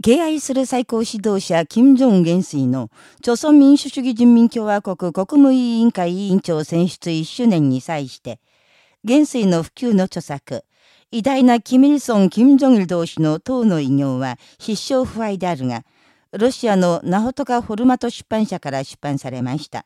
敬愛する最高指導者、金正恩元帥の、朝鮮民主主義人民共和国国務委員会委員長選出1周年に際して、元帥の普及の著作、偉大なキミルソン・キム・ジョン同士の党の偉業は必勝不敗であるが、ロシアのナホトカ・ホルマト出版社から出版されました。